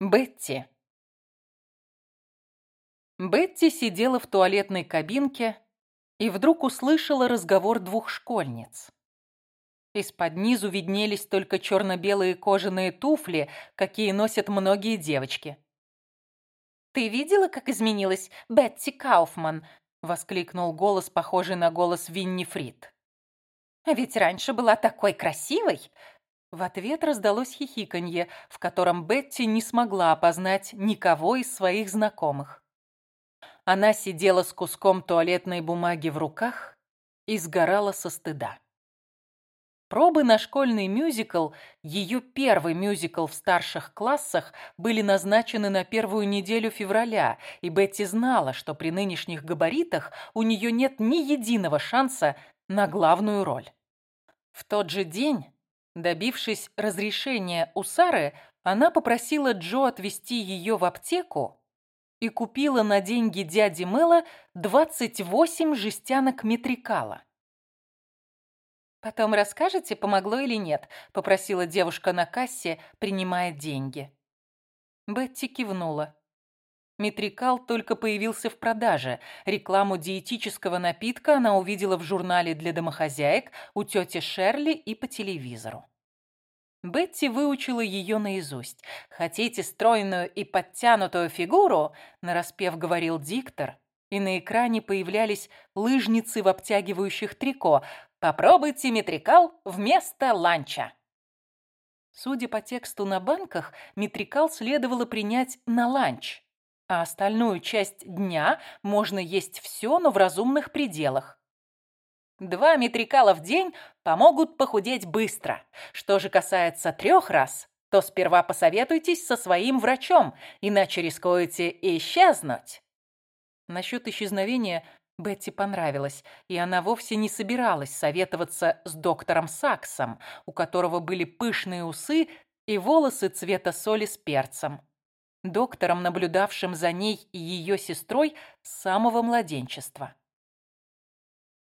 Бетти. Бетти сидела в туалетной кабинке и вдруг услышала разговор двух школьниц. Из-под низу виднелись только черно-белые кожаные туфли, какие носят многие девочки. «Ты видела, как изменилась Бетти Кауфман?» — воскликнул голос, похожий на голос Винни Фрид. «А ведь раньше была такой красивой!» В ответ раздалось хихиканье, в котором Бетти не смогла опознать никого из своих знакомых. Она сидела с куском туалетной бумаги в руках и сгорала со стыда. Пробы на школьный мюзикл, ее первый мюзикл в старших классах, были назначены на первую неделю февраля, и Бетти знала, что при нынешних габаритах у нее нет ни единого шанса на главную роль. В тот же день Добившись разрешения у Сары, она попросила Джо отвезти ее в аптеку и купила на деньги дяди Мэла 28 жестянок метрикала. «Потом расскажете, помогло или нет?» – попросила девушка на кассе, принимая деньги. Бетти кивнула. Метрикал только появился в продаже. Рекламу диетического напитка она увидела в журнале для домохозяек у тети Шерли и по телевизору. Бетти выучила ее наизусть. «Хотите стройную и подтянутую фигуру?» – нараспев говорил диктор, и на экране появлялись лыжницы в обтягивающих трико. «Попробуйте метрикал вместо ланча!» Судя по тексту на банках, метрикал следовало принять на ланч а остальную часть дня можно есть все, но в разумных пределах. Два метрикала в день помогут похудеть быстро. Что же касается трех раз, то сперва посоветуйтесь со своим врачом, иначе рискуете исчезнуть. Насчет исчезновения Бетти понравилось, и она вовсе не собиралась советоваться с доктором Саксом, у которого были пышные усы и волосы цвета соли с перцем доктором, наблюдавшим за ней и ее сестрой с самого младенчества.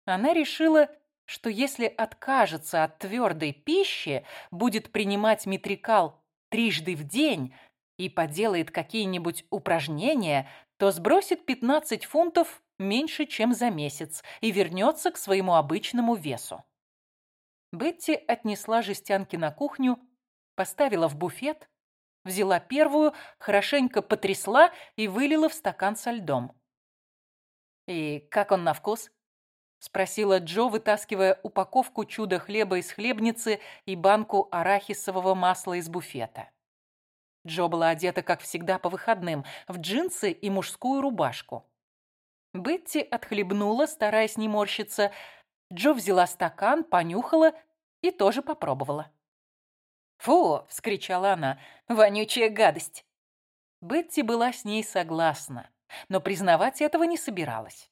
Она решила, что если откажется от твердой пищи, будет принимать метрикал трижды в день и поделает какие-нибудь упражнения, то сбросит 15 фунтов меньше, чем за месяц, и вернется к своему обычному весу. Бетти отнесла жестянки на кухню, поставила в буфет, Взяла первую, хорошенько потрясла и вылила в стакан со льдом. «И как он на вкус?» — спросила Джо, вытаскивая упаковку чудо-хлеба из хлебницы и банку арахисового масла из буфета. Джо была одета, как всегда, по выходным, в джинсы и мужскую рубашку. Бетти отхлебнула, стараясь не морщиться. Джо взяла стакан, понюхала и тоже попробовала. «Фу!» — вскричала она. «Вонючая гадость!» Бетти была с ней согласна, но признавать этого не собиралась.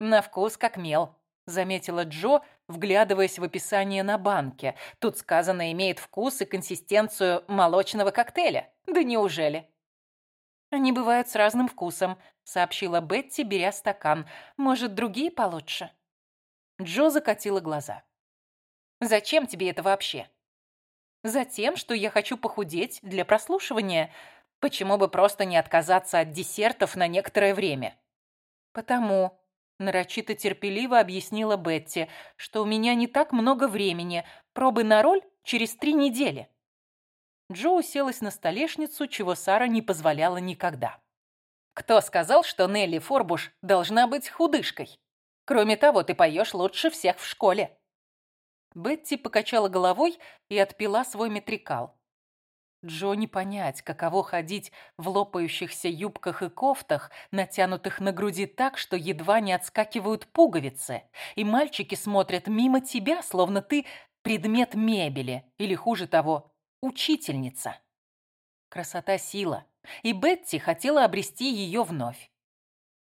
«На вкус как мел», — заметила Джо, вглядываясь в описание на банке. «Тут сказано, имеет вкус и консистенцию молочного коктейля. Да неужели?» «Они бывают с разным вкусом», — сообщила Бетти, беря стакан. «Может, другие получше?» Джо закатила глаза. «Зачем тебе это вообще?» Затем, что я хочу похудеть для прослушивания. Почему бы просто не отказаться от десертов на некоторое время? Потому, нарочито терпеливо объяснила Бетти, что у меня не так много времени. Пробы на роль через три недели. Джо уселась на столешницу, чего Сара не позволяла никогда. «Кто сказал, что Нелли Форбуш должна быть худышкой? Кроме того, ты поешь лучше всех в школе». Бетти покачала головой и отпила свой метрикал. Джо не понять, каково ходить в лопающихся юбках и кофтах, натянутых на груди так, что едва не отскакивают пуговицы, и мальчики смотрят мимо тебя, словно ты предмет мебели, или, хуже того, учительница. Красота – сила, и Бетти хотела обрести ее вновь.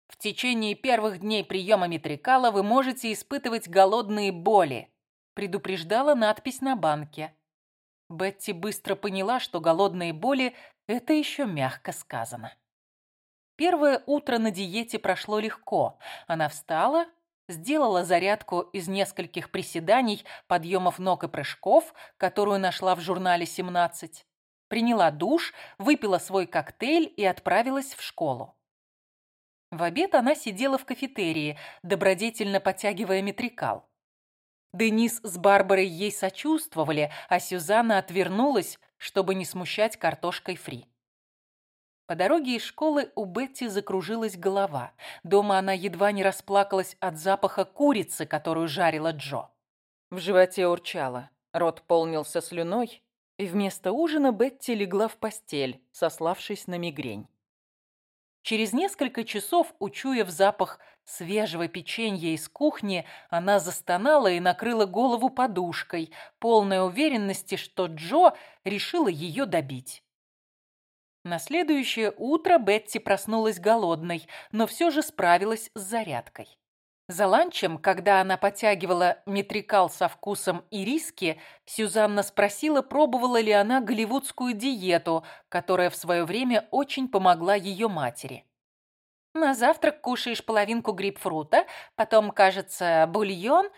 В течение первых дней приема метрикала вы можете испытывать голодные боли, предупреждала надпись на банке. Бетти быстро поняла, что голодные боли – это еще мягко сказано. Первое утро на диете прошло легко. Она встала, сделала зарядку из нескольких приседаний, подъемов ног и прыжков, которую нашла в журнале «17». приняла душ, выпила свой коктейль и отправилась в школу. В обед она сидела в кафетерии, добродетельно потягивая метрикал. Денис с Барбарой ей сочувствовали, а Сюзанна отвернулась, чтобы не смущать картошкой фри. По дороге из школы у Бетти закружилась голова. Дома она едва не расплакалась от запаха курицы, которую жарила Джо. В животе урчало, рот полнился слюной, и вместо ужина Бетти легла в постель, сославшись на мигрень. Через несколько часов, учуяв запах свежего печенья из кухни, она застонала и накрыла голову подушкой, полной уверенности, что Джо решила ее добить. На следующее утро Бетти проснулась голодной, но все же справилась с зарядкой. За ланчем, когда она потягивала метрикал со вкусом ириски, Сюзанна спросила, пробовала ли она голливудскую диету, которая в свое время очень помогла ее матери. «На завтрак кушаешь половинку грейпфрута, потом, кажется, бульон...»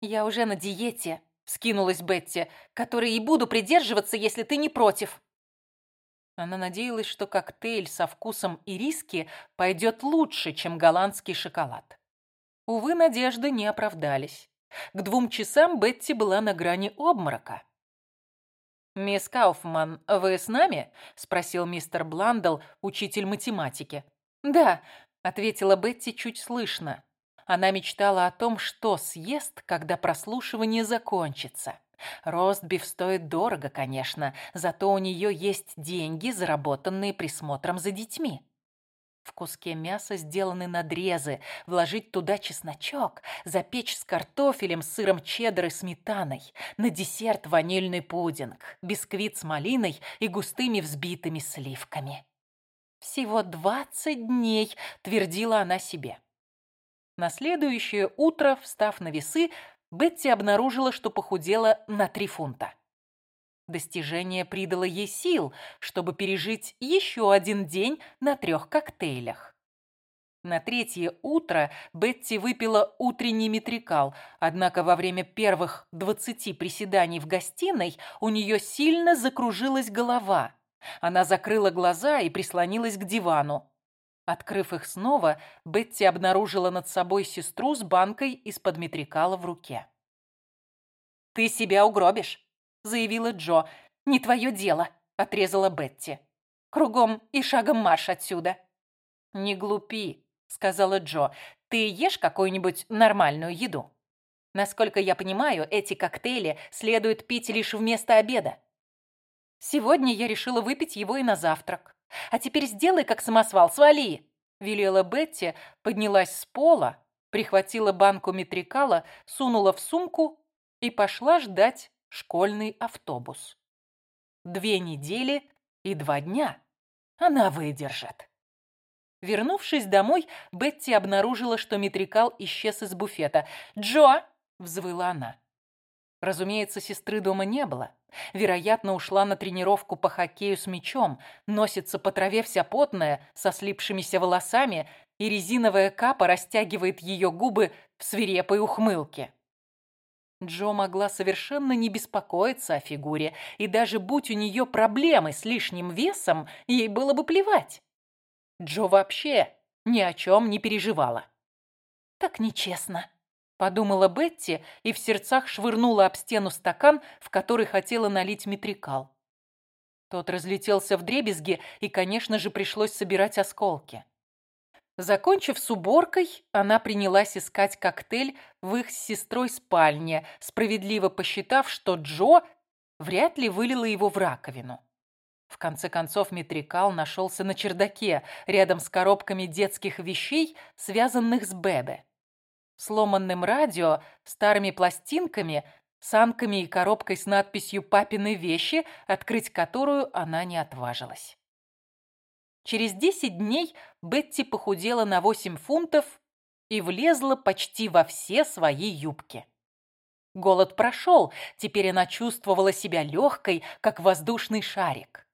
«Я уже на диете», — скинулась Бетти, «которой и буду придерживаться, если ты не против». Она надеялась, что коктейль со вкусом ириски пойдет лучше, чем голландский шоколад. Увы, надежды не оправдались. К двум часам Бетти была на грани обморока. «Мисс Кауфман, вы с нами?» – спросил мистер Бландл, учитель математики. «Да», – ответила Бетти чуть слышно. Она мечтала о том, что съест, когда прослушивание закончится. Ростбиф стоит дорого, конечно, зато у нее есть деньги, заработанные присмотром за детьми. В куске мяса сделаны надрезы, вложить туда чесночок, запечь с картофелем, сыром чеддер и сметаной, на десерт ванильный пудинг, бисквит с малиной и густыми взбитыми сливками. «Всего двадцать дней», — твердила она себе. На следующее утро, встав на весы, Бетти обнаружила, что похудела на три фунта. Достижение придало ей сил, чтобы пережить еще один день на трех коктейлях. На третье утро Бетти выпила утренний метрикал, однако во время первых двадцати приседаний в гостиной у нее сильно закружилась голова. Она закрыла глаза и прислонилась к дивану. Открыв их снова, Бетти обнаружила над собой сестру с банкой из-под метрикала в руке. «Ты себя угробишь», — заявила Джо. «Не твое дело», — отрезала Бетти. «Кругом и шагом марш отсюда». «Не глупи», — сказала Джо. «Ты ешь какую-нибудь нормальную еду?» Насколько я понимаю, эти коктейли следует пить лишь вместо обеда. Сегодня я решила выпить его и на завтрак. А теперь сделай, как самосвал, свали!» Велела Бетти, поднялась с пола, прихватила банку метрикала, сунула в сумку и пошла ждать школьный автобус. Две недели и два дня она выдержит. Вернувшись домой, Бетти обнаружила, что метрикал исчез из буфета. «Джо!» — взвыла она. Разумеется, сестры дома не было. Вероятно, ушла на тренировку по хоккею с мячом, носится по траве вся потная, со слипшимися волосами, и резиновая капа растягивает ее губы в свирепой ухмылке. Джо могла совершенно не беспокоиться о фигуре, и даже будь у нее проблемы с лишним весом, ей было бы плевать. Джо вообще ни о чем не переживала. Так нечестно подумала Бетти и в сердцах швырнула об стену стакан, в который хотела налить метрикал. Тот разлетелся в дребезги, и, конечно же, пришлось собирать осколки. Закончив с уборкой, она принялась искать коктейль в их с сестрой спальне, справедливо посчитав, что Джо вряд ли вылила его в раковину. В конце концов, метрикал нашелся на чердаке, рядом с коробками детских вещей, связанных с Бебе сломанным радио, старыми пластинками, санками и коробкой с надписью «Папины вещи», открыть которую она не отважилась. Через 10 дней Бетти похудела на 8 фунтов и влезла почти во все свои юбки. Голод прошел, теперь она чувствовала себя легкой, как воздушный шарик.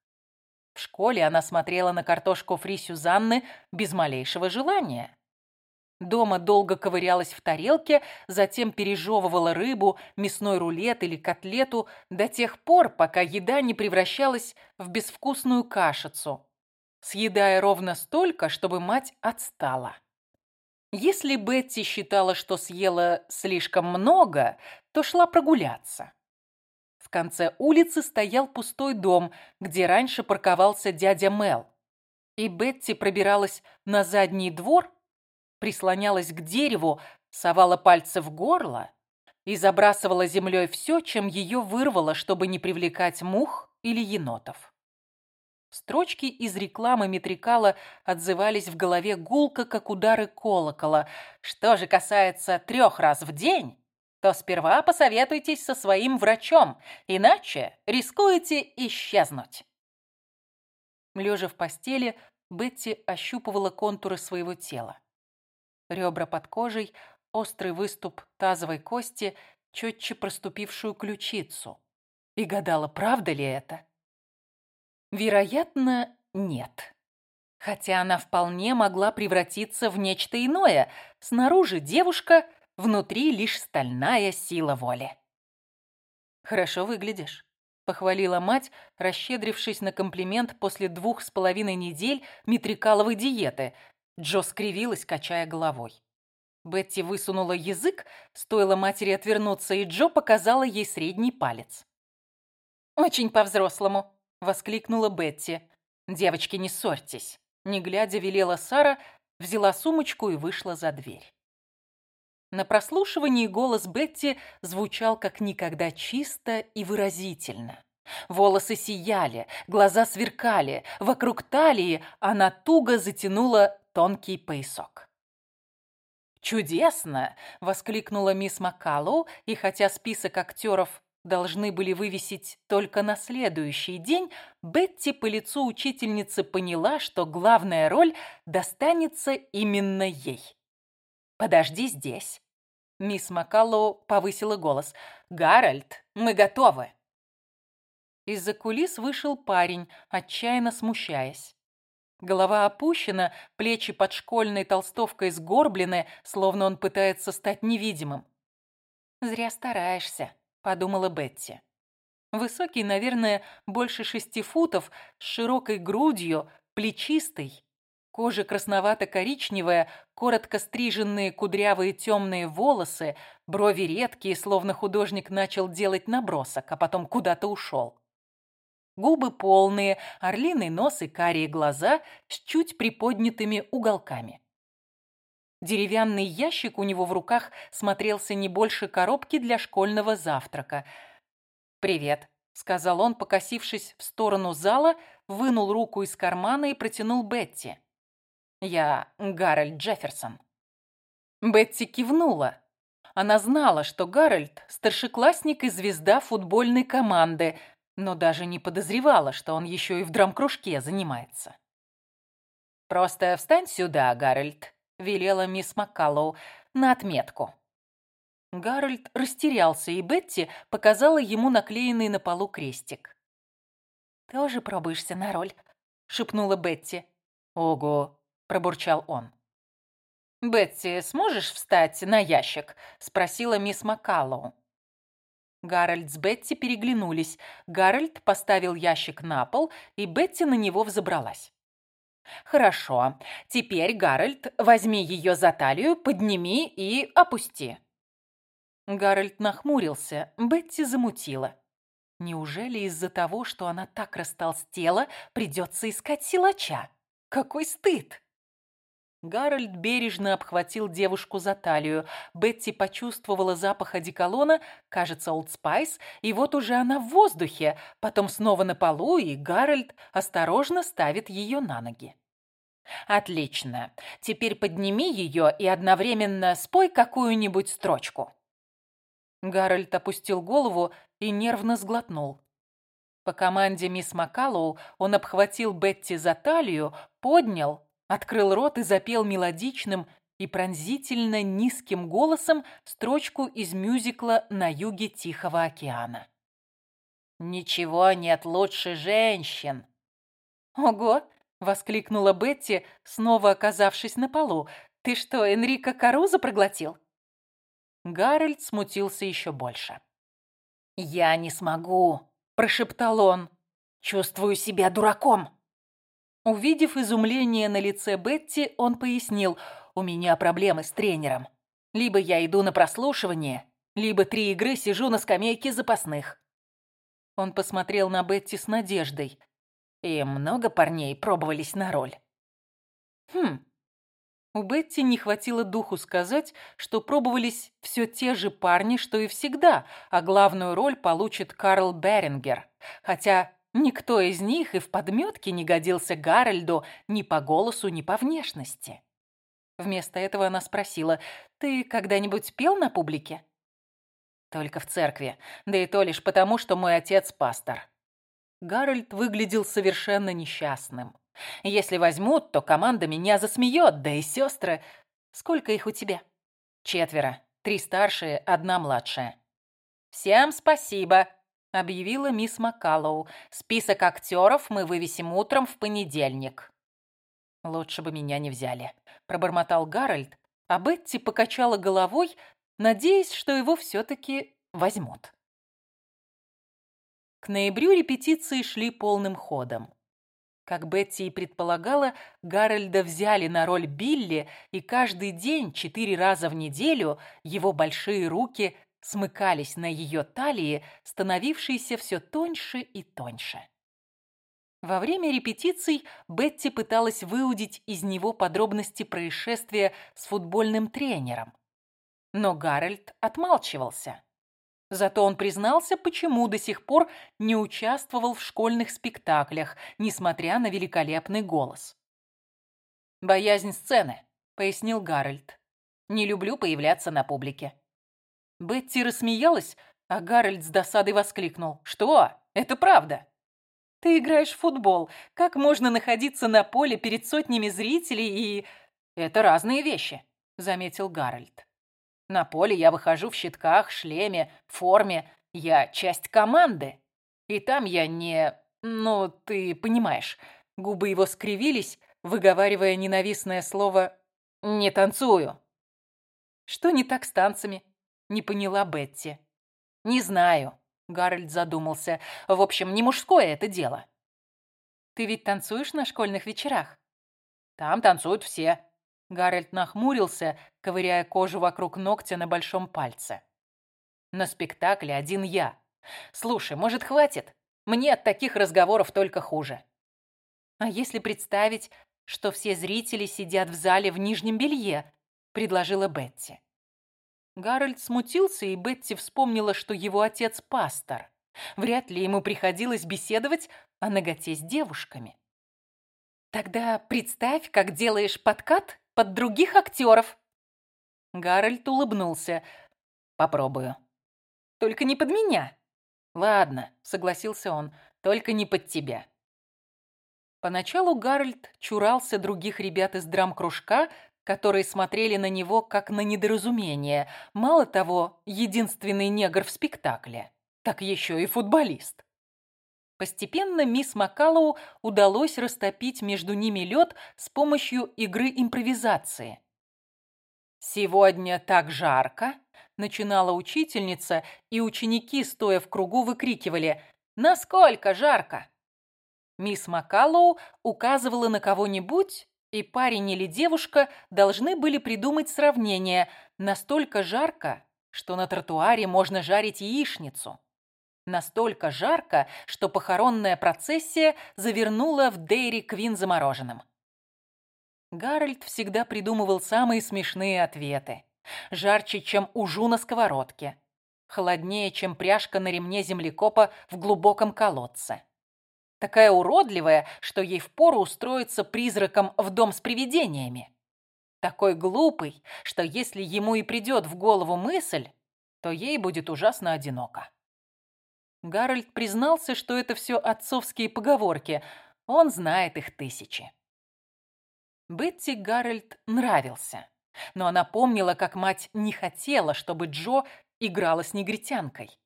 В школе она смотрела на картошку фри Сюзанны без малейшего желания. Дома долго ковырялась в тарелке, затем пережевывала рыбу, мясной рулет или котлету до тех пор, пока еда не превращалась в безвкусную кашицу, съедая ровно столько, чтобы мать отстала. Если Бетти считала, что съела слишком много, то шла прогуляться. В конце улицы стоял пустой дом, где раньше парковался дядя Мел. И Бетти пробиралась на задний двор, прислонялась к дереву, совала пальцы в горло и забрасывала землей все, чем ее вырвало, чтобы не привлекать мух или енотов. Строчки из рекламы Метрикала отзывались в голове гулко, как удары колокола. Что же касается трех раз в день, то сперва посоветуйтесь со своим врачом, иначе рискуете исчезнуть. Лежа в постели, Бетти ощупывала контуры своего тела ребра под кожей, острый выступ тазовой кости, четче проступившую ключицу. И гадала, правда ли это? Вероятно, нет. Хотя она вполне могла превратиться в нечто иное. Снаружи девушка, внутри лишь стальная сила воли. «Хорошо выглядишь», — похвалила мать, расщедрившись на комплимент после двух с половиной недель метрикаловой диеты, Джо скривилась, качая головой. Бетти высунула язык, стоило матери отвернуться, и Джо показала ей средний палец. «Очень по-взрослому», — воскликнула Бетти. «Девочки, не ссорьтесь». Не глядя, велела Сара, взяла сумочку и вышла за дверь. На прослушивании голос Бетти звучал как никогда чисто и выразительно. Волосы сияли, глаза сверкали, вокруг талии она туго затянула тонкий поясок. «Чудесно!» — воскликнула мисс Маккаллоу, и хотя список актеров должны были вывесить только на следующий день, Бетти по лицу учительницы поняла, что главная роль достанется именно ей. «Подожди здесь». Мисс Маккаллоу повысила голос. «Гарольд, мы готовы!» Из-за кулис вышел парень, отчаянно смущаясь. Голова опущена, плечи под школьной толстовкой сгорблены, словно он пытается стать невидимым. «Зря стараешься», — подумала Бетти. Высокий, наверное, больше шести футов, с широкой грудью, плечистый. Кожа красновато-коричневая, коротко стриженные кудрявые темные волосы, брови редкие, словно художник начал делать набросок, а потом куда-то ушел. Губы полные, орлиный нос и карие глаза с чуть приподнятыми уголками. Деревянный ящик у него в руках смотрелся не больше коробки для школьного завтрака. «Привет», — сказал он, покосившись в сторону зала, вынул руку из кармана и протянул Бетти. «Я Гарольд Джефферсон». Бетти кивнула. Она знала, что Гарольд – старшеклассник и звезда футбольной команды, но даже не подозревала, что он еще и в драм-кружке занимается. «Просто встань сюда, Гарольд», — велела мисс Маккаллоу, — «на отметку». Гарольд растерялся, и Бетти показала ему наклеенный на полу крестик. «Тоже пробуешься на роль?» — шепнула Бетти. «Ого!» — пробурчал он. «Бетти, сможешь встать на ящик?» — спросила мисс Маккаллоу. Гарольд с Бетти переглянулись. Гарольд поставил ящик на пол, и Бетти на него взобралась. «Хорошо. Теперь, Гарольд, возьми ее за талию, подними и опусти». Гарольд нахмурился. Бетти замутило. Неужели из-за того, что она так растолстела, придется искать силача? Какой стыд! Гарольд бережно обхватил девушку за талию. Бетти почувствовала запах одеколона, кажется, Old Spice, и вот уже она в воздухе, потом снова на полу, и Гарольд осторожно ставит ее на ноги. «Отлично. Теперь подними ее и одновременно спой какую-нибудь строчку». Гарольд опустил голову и нервно сглотнул. По команде мисс Маккаллоу он обхватил Бетти за талию, поднял, открыл рот и запел мелодичным и пронзительно низким голосом строчку из мюзикла «На юге Тихого океана». «Ничего нет лучше женщин!» «Ого!» — воскликнула Бетти, снова оказавшись на полу. Ты что, Энрико Каруза проглотил?» Гарольд смутился еще больше. «Я не смогу», – прошептал он. «Чувствую себя дураком». Увидев изумление на лице Бетти, он пояснил, «У меня проблемы с тренером. Либо я иду на прослушивание, либо три игры сижу на скамейке запасных». Он посмотрел на Бетти с надеждой. «И много парней пробовались на роль?» «Хм, у Бетти не хватило духу сказать, что пробовались все те же парни, что и всегда, а главную роль получит Карл Берингер. Хотя никто из них и в подметке не годился Гарольду ни по голосу, ни по внешности. Вместо этого она спросила, «Ты когда-нибудь пел на публике?» «Только в церкви, да и то лишь потому, что мой отец пастор». Гарольд выглядел совершенно несчастным. Если возьмут, то команда меня засмеет, да и сестры. Сколько их у тебя? Четверо. Три старшие, одна младшая. Всем спасибо, объявила мисс Маккаллоу. Список актеров мы вывесим утром в понедельник. Лучше бы меня не взяли, пробормотал Гарольд, а Бетти покачала головой, надеясь, что его все-таки возьмут. К ноябрю репетиции шли полным ходом. Как Бетти и предполагала, Гарольда взяли на роль Билли, и каждый день, четыре раза в неделю, его большие руки смыкались на ее талии, становившейся все тоньше и тоньше. Во время репетиций Бетти пыталась выудить из него подробности происшествия с футбольным тренером. Но Гарольд отмалчивался. Зато он признался, почему до сих пор не участвовал в школьных спектаклях, несмотря на великолепный голос. «Боязнь сцены», — пояснил Гарольд. «Не люблю появляться на публике». Бетти рассмеялась, а Гарольд с досадой воскликнул. «Что? Это правда?» «Ты играешь в футбол. Как можно находиться на поле перед сотнями зрителей и...» «Это разные вещи», — заметил Гарольд. На поле я выхожу в щитках, шлеме, форме. Я часть команды. И там я не... Ну, ты понимаешь. Губы его скривились, выговаривая ненавистное слово «не танцую». Что не так с танцами? Не поняла Бетти. Не знаю. Гарольд задумался. В общем, не мужское это дело. Ты ведь танцуешь на школьных вечерах? Там танцуют все. Гарольд нахмурился, ковыряя кожу вокруг ногтя на большом пальце. На спектакле один я. Слушай, может, хватит? Мне от таких разговоров только хуже. А если представить, что все зрители сидят в зале в нижнем белье, предложила Бетти. Гарольд смутился, и Бетти вспомнила, что его отец пастор. Вряд ли ему приходилось беседовать о наготе с девушками. «Тогда представь, как делаешь подкат под других актеров». Гарольд улыбнулся. «Попробую». «Только не под меня». «Ладно», — согласился он, — «только не под тебя». Поначалу Гарольд чурался других ребят из драм-кружка, которые смотрели на него как на недоразумение. Мало того, единственный негр в спектакле, так еще и футболист. Постепенно мисс Макалоу удалось растопить между ними лед с помощью игры импровизации. «Сегодня так жарко!» – начинала учительница, и ученики, стоя в кругу, выкрикивали «Насколько жарко?». Мисс Макалоу указывала на кого-нибудь, и парень или девушка должны были придумать сравнение «настолько жарко, что на тротуаре можно жарить яичницу». Настолько жарко, что похоронная процессия завернула в Дейри Квин замороженным. Гарольд всегда придумывал самые смешные ответы. Жарче, чем ужу на сковородке. Холоднее, чем пряжка на ремне землекопа в глубоком колодце. Такая уродливая, что ей впору устроиться призраком в дом с привидениями. Такой глупый, что если ему и придет в голову мысль, то ей будет ужасно одиноко. Гарольд признался, что это все отцовские поговорки. Он знает их тысячи. Бетти Гарольд нравился. Но она помнила, как мать не хотела, чтобы Джо играла с негритянкой.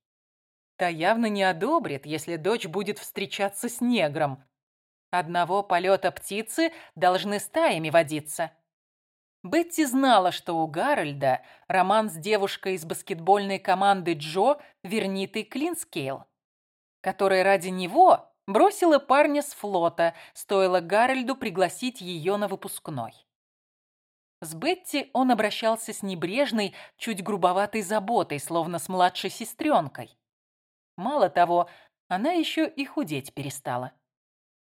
Та явно не одобрит, если дочь будет встречаться с негром. Одного полета птицы должны стаями водиться. Бетти знала, что у Гарольда роман с девушкой из баскетбольной команды Джо Вернитой Клинскейл, которая ради него бросила парня с флота, стоило Гарольду пригласить ее на выпускной. С Бетти он обращался с небрежной, чуть грубоватой заботой, словно с младшей сестренкой. Мало того, она еще и худеть перестала.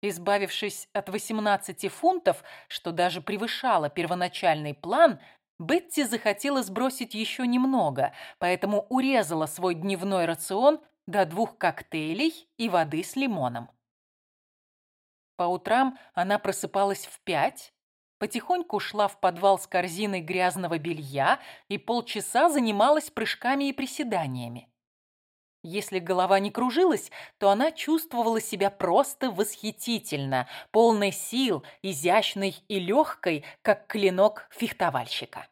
Избавившись от 18 фунтов, что даже превышало первоначальный план, Бетти захотела сбросить еще немного, поэтому урезала свой дневной рацион до двух коктейлей и воды с лимоном. По утрам она просыпалась в пять, потихоньку шла в подвал с корзиной грязного белья и полчаса занималась прыжками и приседаниями. Если голова не кружилась, то она чувствовала себя просто восхитительно, полной сил, изящной и легкой, как клинок фехтовальщика.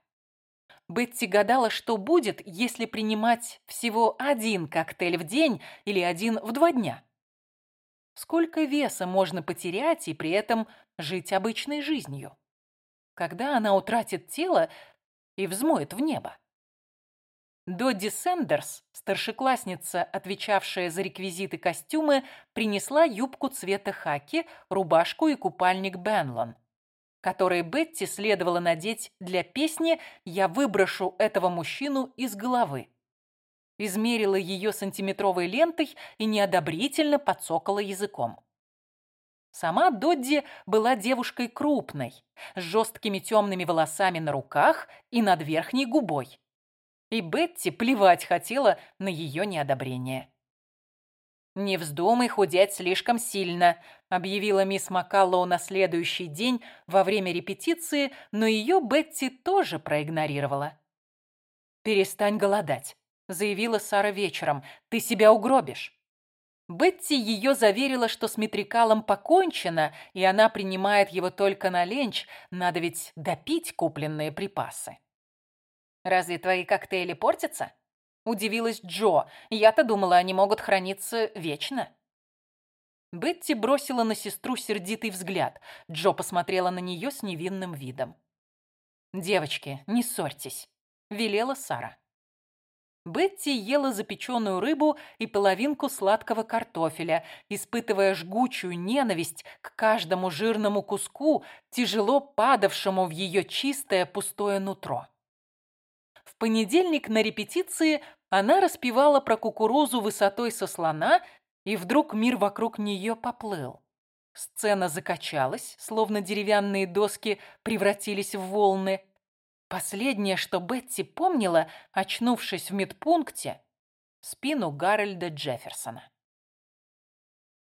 Бетти гадала, что будет, если принимать всего один коктейль в день или один в два дня. Сколько веса можно потерять и при этом жить обычной жизнью? Когда она утратит тело и взмоет в небо? Додди Сэндерс, старшеклассница, отвечавшая за реквизиты костюмы, принесла юбку цвета хаки, рубашку и купальник Бенлон, которые Бетти следовало надеть для песни «Я выброшу этого мужчину из головы». Измерила ее сантиметровой лентой и неодобрительно подсокала языком. Сама Додди была девушкой крупной, с жесткими темными волосами на руках и над верхней губой и Бетти плевать хотела на ее неодобрение. «Не вздумай худеть слишком сильно», — объявила мисс Маккаллоу на следующий день во время репетиции, но ее Бетти тоже проигнорировала. «Перестань голодать», — заявила Сара вечером. «Ты себя угробишь». Бетти ее заверила, что с метрикалом покончено, и она принимает его только на ленч, надо ведь допить купленные припасы. «Разве твои коктейли портятся?» Удивилась Джо. «Я-то думала, они могут храниться вечно». Бетти бросила на сестру сердитый взгляд. Джо посмотрела на нее с невинным видом. «Девочки, не ссорьтесь», — велела Сара. Бетти ела запеченную рыбу и половинку сладкого картофеля, испытывая жгучую ненависть к каждому жирному куску, тяжело падавшему в ее чистое пустое нутро. Понедельник на репетиции она распевала про кукурузу высотой со слона, и вдруг мир вокруг нее поплыл. Сцена закачалась, словно деревянные доски превратились в волны. Последнее, что Бетти помнила, очнувшись в медпункте, спину Гарольда Джефферсона.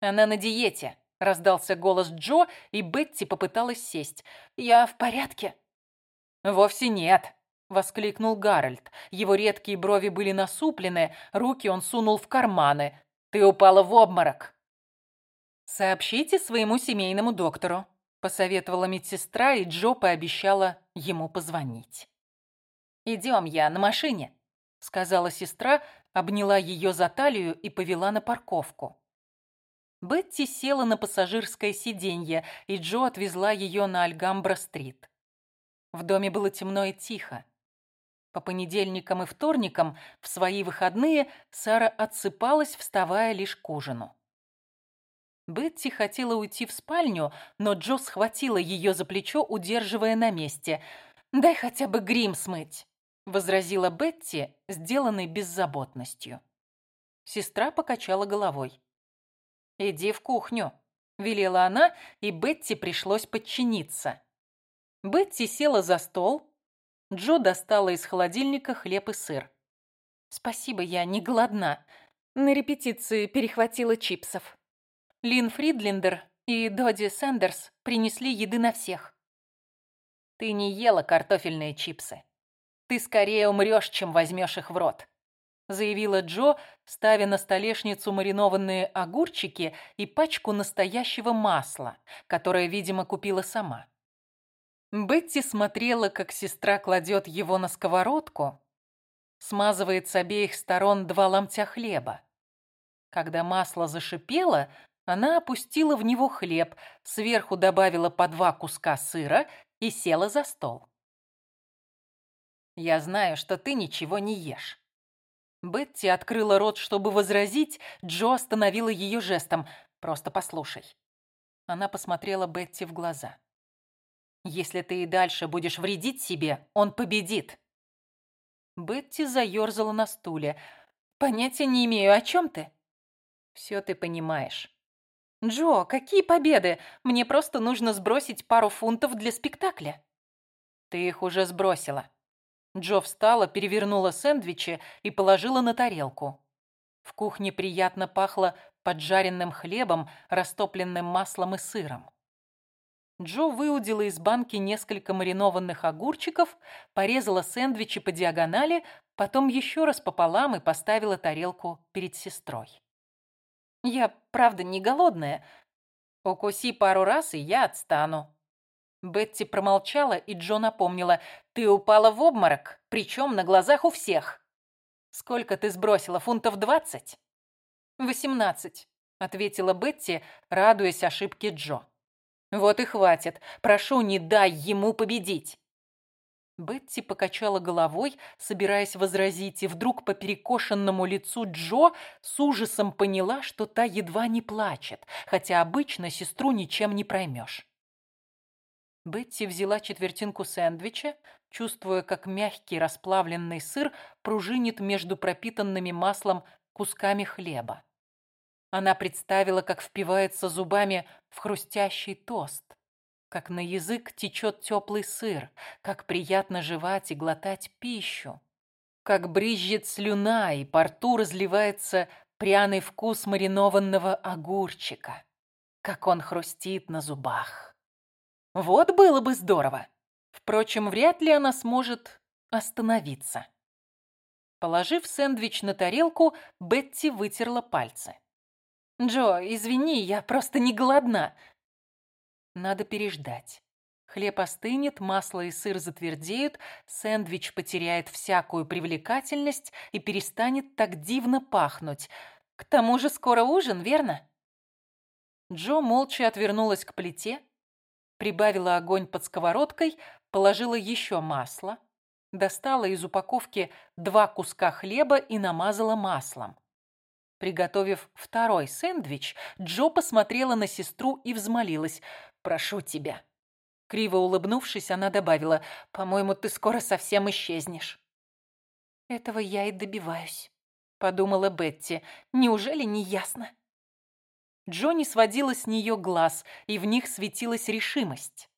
«Она на диете», — раздался голос Джо, и Бетти попыталась сесть. «Я в порядке?» «Вовсе нет», воскликнул Гарольд. Его редкие брови были насуплены, руки он сунул в карманы. «Ты упала в обморок!» «Сообщите своему семейному доктору», — посоветовала медсестра, и Джо пообещала ему позвонить. «Идем, я на машине», — сказала сестра, обняла ее за талию и повела на парковку. Бетти села на пассажирское сиденье, и Джо отвезла ее на Альгамбра-стрит. В доме было темно и тихо. По понедельникам и вторникам в свои выходные Сара отсыпалась, вставая лишь к ужину. Бетти хотела уйти в спальню, но Джо схватила ее за плечо, удерживая на месте. «Дай хотя бы грим смыть», — возразила Бетти, сделанной беззаботностью. Сестра покачала головой. «Иди в кухню», — велела она, и Бетти пришлось подчиниться. Бетти села за стол, Джо достала из холодильника хлеб и сыр. «Спасибо, я не голодна. На репетиции перехватила чипсов. Лин Фридлиндер и Доди Сэндерс принесли еды на всех. Ты не ела картофельные чипсы. Ты скорее умрешь, чем возьмешь их в рот», заявила Джо, ставя на столешницу маринованные огурчики и пачку настоящего масла, которое, видимо, купила сама. Бетти смотрела, как сестра кладет его на сковородку, смазывает с обеих сторон два ломтя хлеба. Когда масло зашипело, она опустила в него хлеб, сверху добавила по два куска сыра и села за стол. Я знаю, что ты ничего не ешь». Бетти открыла рот, чтобы возразить, Джо остановила ее жестом. «Просто послушай». Она посмотрела Бетти в глаза. «Если ты и дальше будешь вредить себе, он победит». Бетти заерзала на стуле. «Понятия не имею, о чем ты?» «Все ты понимаешь». «Джо, какие победы? Мне просто нужно сбросить пару фунтов для спектакля». «Ты их уже сбросила». Джо встала, перевернула сэндвичи и положила на тарелку. В кухне приятно пахло поджаренным хлебом, растопленным маслом и сыром. Джо выудила из банки несколько маринованных огурчиков, порезала сэндвичи по диагонали, потом еще раз пополам и поставила тарелку перед сестрой. «Я, правда, не голодная. Укуси пару раз, и я отстану». Бетти промолчала, и Джо напомнила. «Ты упала в обморок, причем на глазах у всех». «Сколько ты сбросила? Фунтов двадцать?» «Восемнадцать», — ответила Бетти, радуясь ошибке Джо. «Вот и хватит. Прошу, не дай ему победить». Бетти покачала головой, собираясь возразить, и вдруг по перекошенному лицу Джо с ужасом поняла, что та едва не плачет, хотя обычно сестру ничем не проймешь. Бетти взяла четвертинку сэндвича, чувствуя, как мягкий расплавленный сыр пружинит между пропитанными маслом кусками хлеба. Она представила, как впивается зубами в хрустящий тост, как на язык течет теплый сыр, как приятно жевать и глотать пищу, как брызжет слюна и по рту разливается пряный вкус маринованного огурчика, как он хрустит на зубах. Вот было бы здорово. Впрочем, вряд ли она сможет остановиться. Положив сэндвич на тарелку, Бетти вытерла пальцы. «Джо, извини, я просто не голодна». Надо переждать. Хлеб остынет, масло и сыр затвердеют, сэндвич потеряет всякую привлекательность и перестанет так дивно пахнуть. К тому же скоро ужин, верно? Джо молча отвернулась к плите, прибавила огонь под сковородкой, положила еще масло, достала из упаковки два куска хлеба и намазала маслом. Приготовив второй сэндвич, Джо посмотрела на сестру и взмолилась. «Прошу тебя». Криво улыбнувшись, она добавила, «По-моему, ты скоро совсем исчезнешь». «Этого я и добиваюсь», — подумала Бетти. «Неужели не ясно?» Джо сводила с нее глаз, и в них светилась решимость.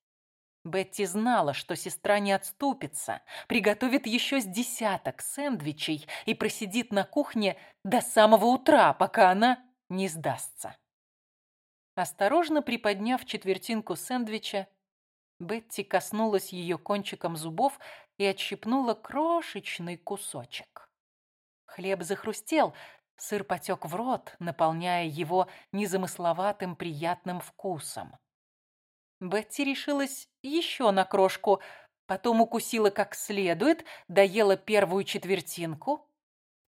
Бетти знала, что сестра не отступится, приготовит еще с десяток сэндвичей и просидит на кухне до самого утра, пока она не сдастся. Осторожно приподняв четвертинку сэндвича, Бетти коснулась ее кончиком зубов и отщипнула крошечный кусочек. Хлеб захрустел, сыр потек в рот, наполняя его незамысловатым приятным вкусом. Бетти решилась еще на крошку, потом укусила как следует, доела первую четвертинку,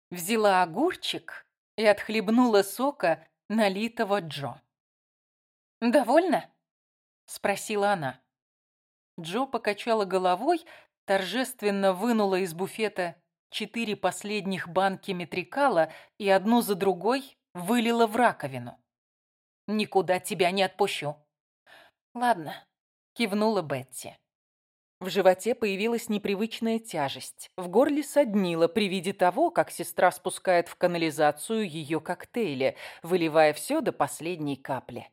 взяла огурчик и отхлебнула сока, налитого Джо. «Довольно?» — спросила она. Джо покачала головой, торжественно вынула из буфета четыре последних банки метрикала и одну за другой вылила в раковину. «Никуда тебя не отпущу. «Ладно», — кивнула Бетти. В животе появилась непривычная тяжесть. В горле соднило при виде того, как сестра спускает в канализацию ее коктейли, выливая все до последней капли.